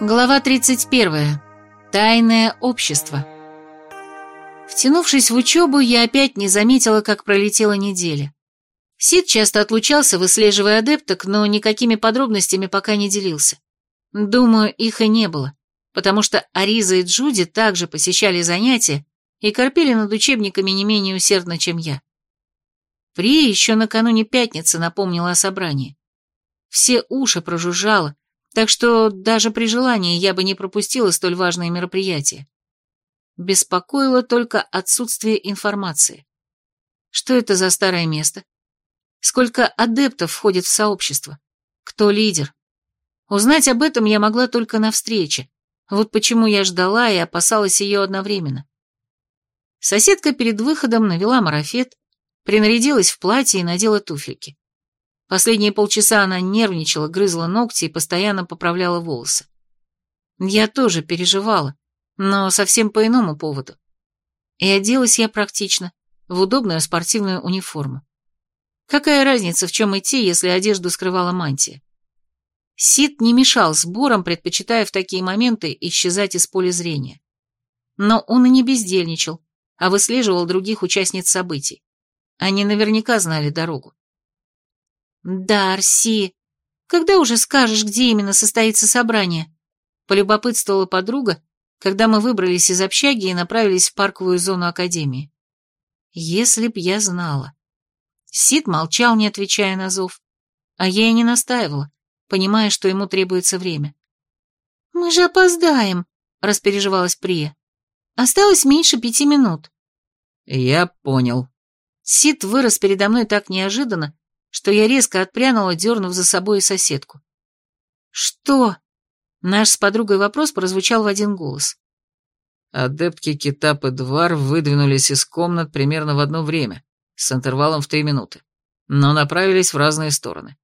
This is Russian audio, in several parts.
Глава 31. Тайное общество. Втянувшись в учебу, я опять не заметила, как пролетела неделя. Сид часто отлучался, выслеживая адепток, но никакими подробностями пока не делился. Думаю, их и не было, потому что Ариза и Джуди также посещали занятия и корпели над учебниками не менее усердно, чем я. Прия еще накануне пятницы напомнила о собрании. Все уши прожужжало, так что даже при желании я бы не пропустила столь важное мероприятие. Беспокоило только отсутствие информации. Что это за старое место? Сколько адептов входит в сообщество? Кто лидер? Узнать об этом я могла только на встрече. Вот почему я ждала и опасалась ее одновременно. Соседка перед выходом навела марафет, принарядилась в платье и надела туфельки. Последние полчаса она нервничала, грызла ногти и постоянно поправляла волосы. Я тоже переживала, но совсем по иному поводу. И оделась я практично, в удобную спортивную униформу. Какая разница, в чем идти, если одежду скрывала мантия? Сид не мешал сборам, предпочитая в такие моменты исчезать из поля зрения. Но он и не бездельничал, а выслеживал других участниц событий. Они наверняка знали дорогу. «Дарси, когда уже скажешь, где именно состоится собрание?» Полюбопытствовала подруга, когда мы выбрались из общаги и направились в парковую зону Академии. Если б я знала. Сид молчал, не отвечая на зов, а я и не настаивала, понимая, что ему требуется время. «Мы же опоздаем», — распереживалась Прия. «Осталось меньше пяти минут». «Я понял». Сид вырос передо мной так неожиданно, что я резко отпрянула, дернув за собой соседку. «Что?» Наш с подругой вопрос прозвучал в один голос. Адептки Китап и Двар выдвинулись из комнат примерно в одно время, с интервалом в три минуты, но направились в разные стороны.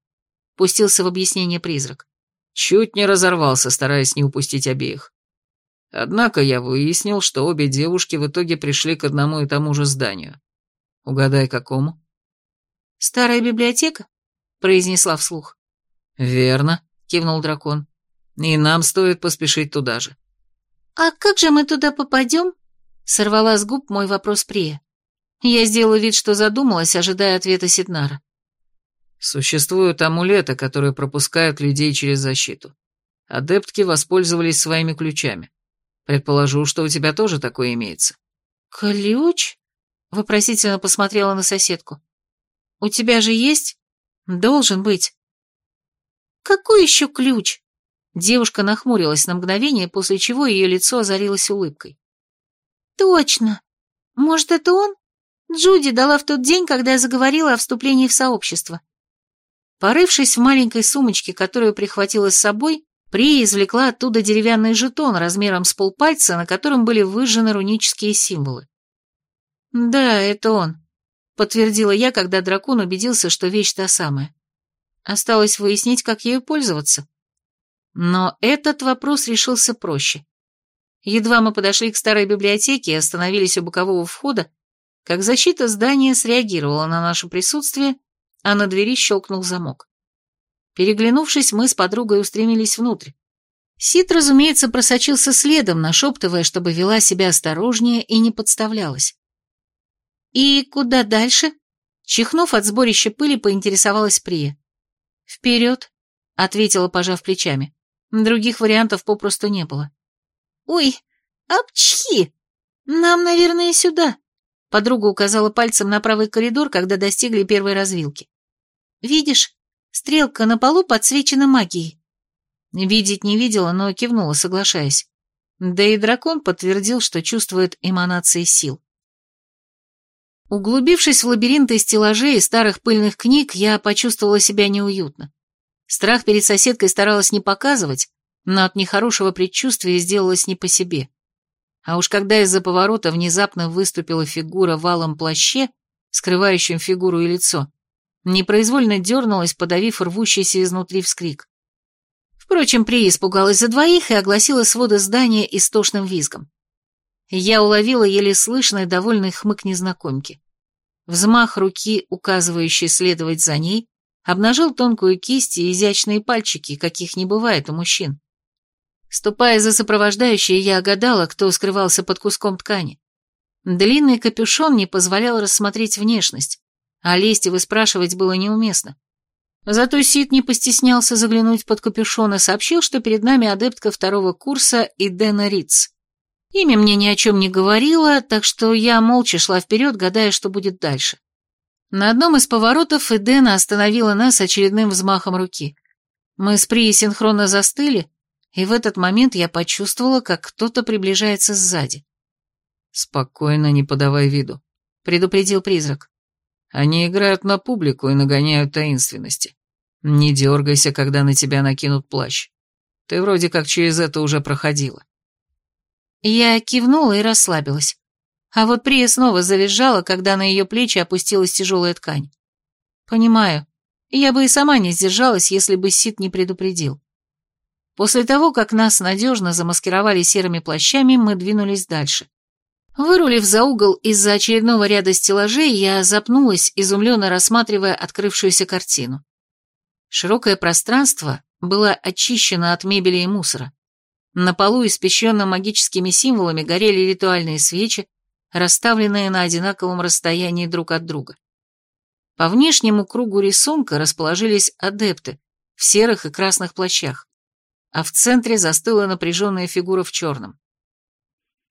Пустился в объяснение призрак. Чуть не разорвался, стараясь не упустить обеих. Однако я выяснил, что обе девушки в итоге пришли к одному и тому же зданию. Угадай, какому? «Старая библиотека?» — произнесла вслух. «Верно», — кивнул дракон. «И нам стоит поспешить туда же». «А как же мы туда попадем?» — сорвала с губ мой вопрос Прия. Я сделала вид, что задумалась, ожидая ответа Сиднара. Существуют амулеты, которые пропускают людей через защиту. Адептки воспользовались своими ключами. Предположу, что у тебя тоже такое имеется. «Ключ?» — вопросительно посмотрела на соседку. У тебя же есть? Должен быть. Какой еще ключ? Девушка нахмурилась на мгновение, после чего ее лицо озарилось улыбкой. Точно. Может, это он? Джуди дала в тот день, когда я заговорила о вступлении в сообщество. Порывшись в маленькой сумочке, которую прихватила с собой, Прия извлекла оттуда деревянный жетон размером с полпальца, на котором были выжжены рунические символы. Да, это он подтвердила я, когда дракон убедился, что вещь та самая. Осталось выяснить, как ею пользоваться. Но этот вопрос решился проще. Едва мы подошли к старой библиотеке и остановились у бокового входа, как защита здания среагировала на наше присутствие, а на двери щелкнул замок. Переглянувшись, мы с подругой устремились внутрь. Сид, разумеется, просочился следом, нашептывая, чтобы вела себя осторожнее и не подставлялась. «И куда дальше?» Чихнув от сборища пыли, поинтересовалась Прия. «Вперед», — ответила, пожав плечами. Других вариантов попросту не было. «Ой, апчхи! Нам, наверное, сюда», — подруга указала пальцем на правый коридор, когда достигли первой развилки. «Видишь, стрелка на полу подсвечена магией». Видеть не видела, но кивнула, соглашаясь. Да и дракон подтвердил, что чувствует эманации сил. Углубившись в лабиринты стеллажей и старых пыльных книг, я почувствовала себя неуютно. Страх перед соседкой старалась не показывать, но от нехорошего предчувствия сделалось не по себе. А уж когда из-за поворота внезапно выступила фигура в алом плаще, скрывающем фигуру и лицо, непроизвольно дернулась, подавив рвущийся изнутри вскрик. Впрочем, При испугалась за двоих и огласила своды здания истошным визгом. Я уловила еле слышный довольный хмык незнакомки. Взмах руки, указывающий следовать за ней, обнажил тонкую кисть и изящные пальчики, каких не бывает у мужчин. Ступая за сопровождающей, я гадала, кто скрывался под куском ткани. Длинный капюшон не позволял рассмотреть внешность, а лезть и выспрашивать было неуместно. Зато Сид не постеснялся заглянуть под капюшон и сообщил, что перед нами адептка второго курса Идена Риц. Имя мне ни о чем не говорило, так что я молча шла вперед, гадая, что будет дальше. На одном из поворотов Эдена остановила нас очередным взмахом руки. Мы с Прией синхронно застыли, и в этот момент я почувствовала, как кто-то приближается сзади. «Спокойно, не подавай виду», — предупредил призрак. «Они играют на публику и нагоняют таинственности. Не дергайся, когда на тебя накинут плащ. Ты вроде как через это уже проходила». Я кивнула и расслабилась. А вот Прия снова завизжала, когда на ее плечи опустилась тяжелая ткань. «Понимаю. Я бы и сама не сдержалась, если бы Сид не предупредил. После того, как нас надежно замаскировали серыми плащами, мы двинулись дальше. Вырулив за угол из-за очередного ряда стеллажей, я запнулась, изумленно рассматривая открывшуюся картину. Широкое пространство было очищено от мебели и мусора. На полу, испещренном магическими символами, горели ритуальные свечи, расставленные на одинаковом расстоянии друг от друга. По внешнему кругу рисунка расположились адепты в серых и красных плащах, а в центре застыла напряженная фигура в черном.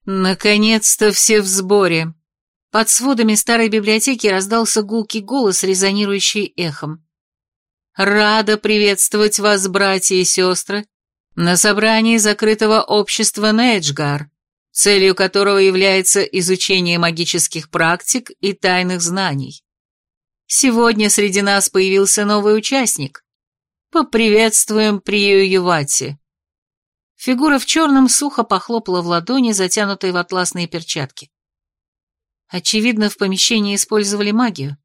«Наконец-то все в сборе!» Под сводами старой библиотеки раздался гулкий голос, резонирующий эхом. «Рада приветствовать вас, братья и сестры, на собрании закрытого общества Нейджгар, целью которого является изучение магических практик и тайных знаний. Сегодня среди нас появился новый участник. Поприветствуем Прию Ювати. Фигура в черном сухо похлопала в ладони, затянутой в атласные перчатки. Очевидно, в помещении использовали магию.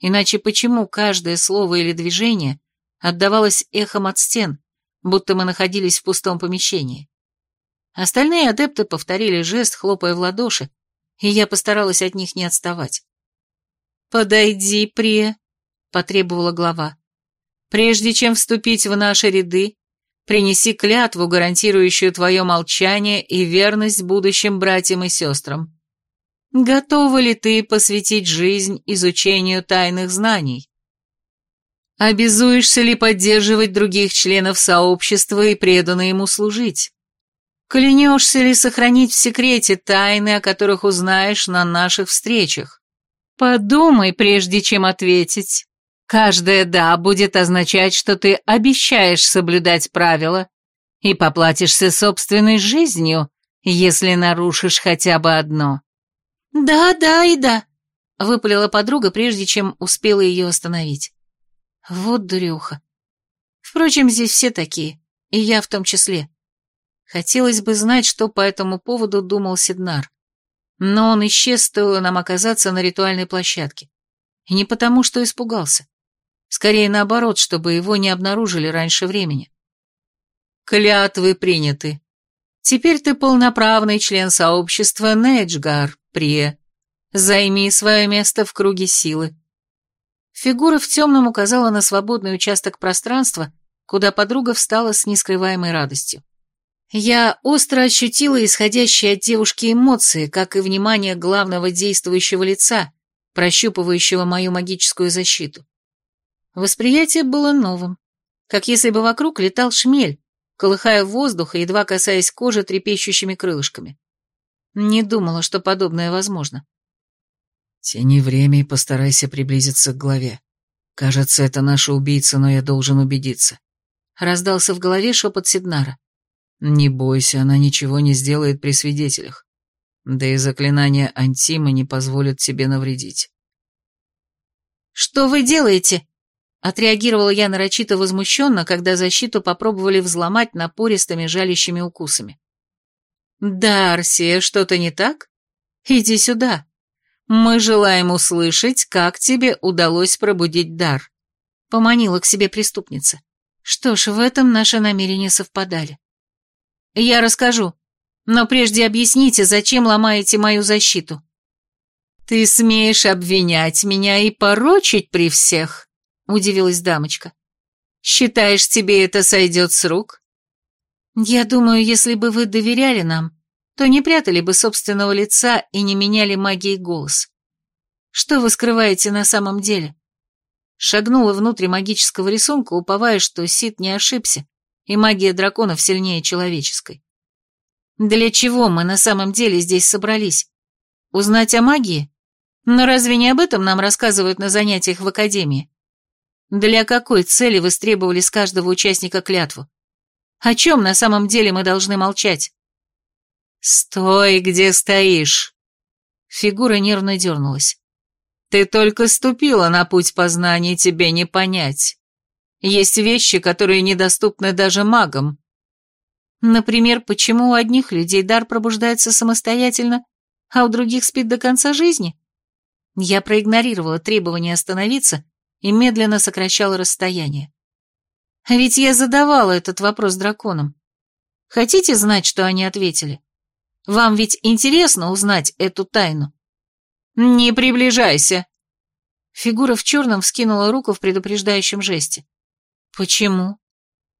Иначе почему каждое слово или движение отдавалось эхом от стен, будто мы находились в пустом помещении? Остальные адепты повторили жест, хлопая в ладоши, и я постаралась от них не отставать. «Подойди, Прия», — потребовала глава. «Прежде чем вступить в наши ряды, Принеси клятву, гарантирующую твое молчание и верность будущим братьям и сестрам. Готова ли ты посвятить жизнь изучению тайных знаний? Обязуешься ли поддерживать других членов сообщества и преданно ему служить? Клянешься ли сохранить в секрете тайны, о которых узнаешь на наших встречах? Подумай, прежде чем ответить. Каждое «да» будет означать, что ты обещаешь соблюдать правила и поплатишься собственной жизнью, если нарушишь хотя бы одно. «Да, да и да», — выпалила подруга, прежде чем успела ее остановить. Вот дурюха. Впрочем, здесь все такие, и я в том числе. Хотелось бы знать, что по этому поводу думал Сиднар. Но он исчез, стоило нам оказаться на ритуальной площадке. И не потому, что испугался. Скорее наоборот, чтобы его не обнаружили раньше времени. Клятвы приняты. Теперь ты полноправный член сообщества Неджгар, Прие. Займи свое место в круге силы. Фигура в темном указала на свободный участок пространства, куда подруга встала с нескрываемой радостью. Я остро ощутила исходящие от девушки эмоции, как и внимание главного действующего лица, прощупывающего мою магическую защиту. Восприятие было новым, как если бы вокруг летал шмель, колыхая воздух и едва касаясь кожи трепещущими крылышками. Не думала, что подобное возможно. «Тяни время и постарайся приблизиться к главе. Кажется, это наша убийца, но я должен убедиться». Раздался в голове шепот Сиднара. «Не бойся, она ничего не сделает при свидетелях. Да и заклинание Антима не позволит тебе навредить». «Что вы делаете?» Отреагировала я нарочито возмущенно, когда защиту попробовали взломать напористыми жалящими укусами. «Да, Арсия, что-то не так? Иди сюда. Мы желаем услышать, как тебе удалось пробудить дар», — поманила к себе преступница. Что ж, в этом наши намерения совпадали. «Я расскажу, но прежде объясните, зачем ломаете мою защиту?» «Ты смеешь обвинять меня и порочить при всех?» удивилась дамочка. «Считаешь, тебе это сойдет с рук?» Я думаю, если бы вы доверяли нам, то не прятали бы собственного лица и не меняли магией голос. Что вы скрываете на самом деле? Шагнула внутрь магического рисунка, уповая, что Сид не ошибся, и магия драконов сильнее человеческой. Для чего мы на самом деле здесь собрались? Узнать о магии? Но разве не об этом нам рассказывают на занятиях в академии? Для какой цели вы требовали с каждого участника клятву? О чем на самом деле мы должны молчать? «Стой, где стоишь!» Фигура нервно дернулась. «Ты только ступила на путь познания, тебе не понять. Есть вещи, которые недоступны даже магам. Например, почему у одних людей дар пробуждается самостоятельно, а у других спит до конца жизни? Я проигнорировала требование остановиться и медленно сокращала расстояние. Ведь я задавала этот вопрос драконам. Хотите знать, что они ответили? Вам ведь интересно узнать эту тайну? Не приближайся. Фигура в черном вскинула руку в предупреждающем жесте. Почему?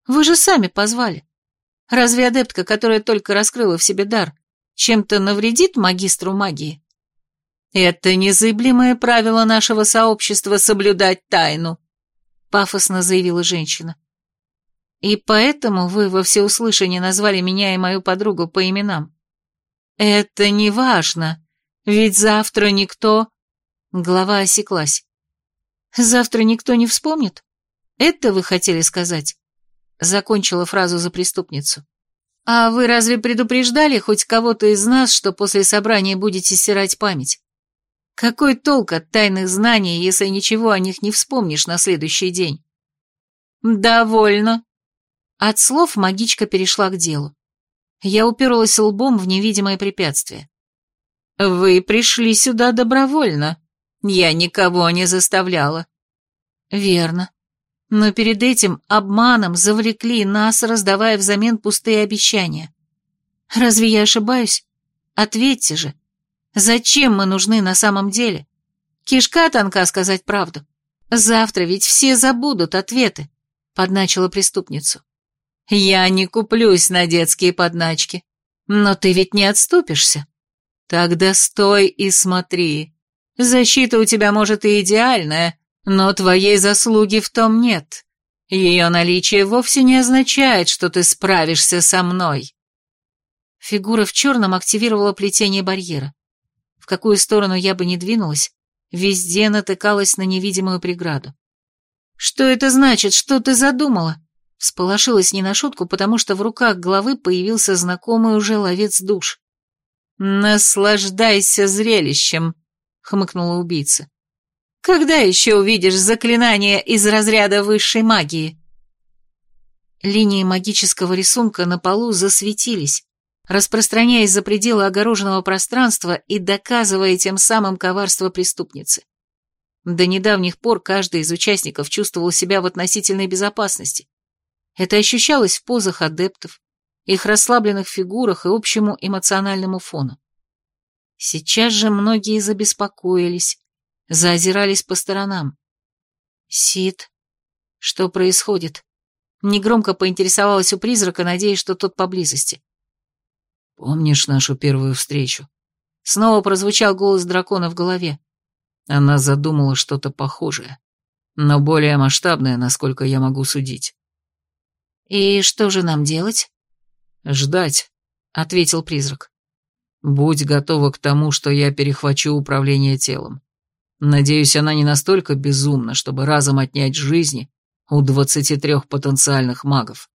Вы же сами позвали. Разве адептка, которая только раскрыла в себе дар, чем-то навредит магистру магии? Это незыблемое правило нашего сообщества соблюдать тайну, пафосно заявила женщина. И поэтому вы во всеуслышание назвали меня и мою подругу по именам. «Это не важно, ведь завтра никто...» Глава осеклась. «Завтра никто не вспомнит? Это вы хотели сказать?» Закончила фразу за преступницу. «А вы разве предупреждали хоть кого-то из нас, что после собрания будете стирать память? Какой толк от тайных знаний, если ничего о них не вспомнишь на следующий день?» «Довольно». От слов магичка перешла к делу. Я уперлась лбом в невидимое препятствие. «Вы пришли сюда добровольно. Я никого не заставляла». «Верно. Но перед этим обманом завлекли нас, раздавая взамен пустые обещания. Разве я ошибаюсь? Ответьте же. Зачем мы нужны на самом деле? Кишка тонка сказать правду. Завтра ведь все забудут ответы», — подначила преступницу. Я не куплюсь на детские подначки. Но ты ведь не отступишься. Тогда стой и смотри. Защита у тебя, может, и идеальная, но твоей заслуги в том нет. Ее наличие вовсе не означает, что ты справишься со мной. Фигура в черном активировала плетение барьера. В какую сторону я бы ни двинулась, везде натыкалась на невидимую преграду. «Что это значит? Что ты задумала?» Всполошилась не на шутку, потому что в руках главы появился знакомый уже ловец душ. «Наслаждайся зрелищем», — хмыкнула убийца. «Когда еще увидишь заклинание из разряда высшей магии?» Линии магического рисунка на полу засветились, распространяясь за пределы огороженного пространства и доказывая тем самым коварство преступницы. До недавних пор каждый из участников чувствовал себя в относительной безопасности. Это ощущалось в позах адептов, их расслабленных фигурах и общему эмоциональному фону. Сейчас же многие забеспокоились, заозирались по сторонам. «Сид, что происходит?» Негромко поинтересовалась у призрака, надеясь, что тот поблизости. «Помнишь нашу первую встречу?» Снова прозвучал голос дракона в голове. Она задумала что-то похожее, но более масштабное, насколько я могу судить. «И что же нам делать?» «Ждать», — ответил призрак. «Будь готова к тому, что я перехвачу управление телом. Надеюсь, она не настолько безумна, чтобы разом отнять жизни у двадцати трех потенциальных магов».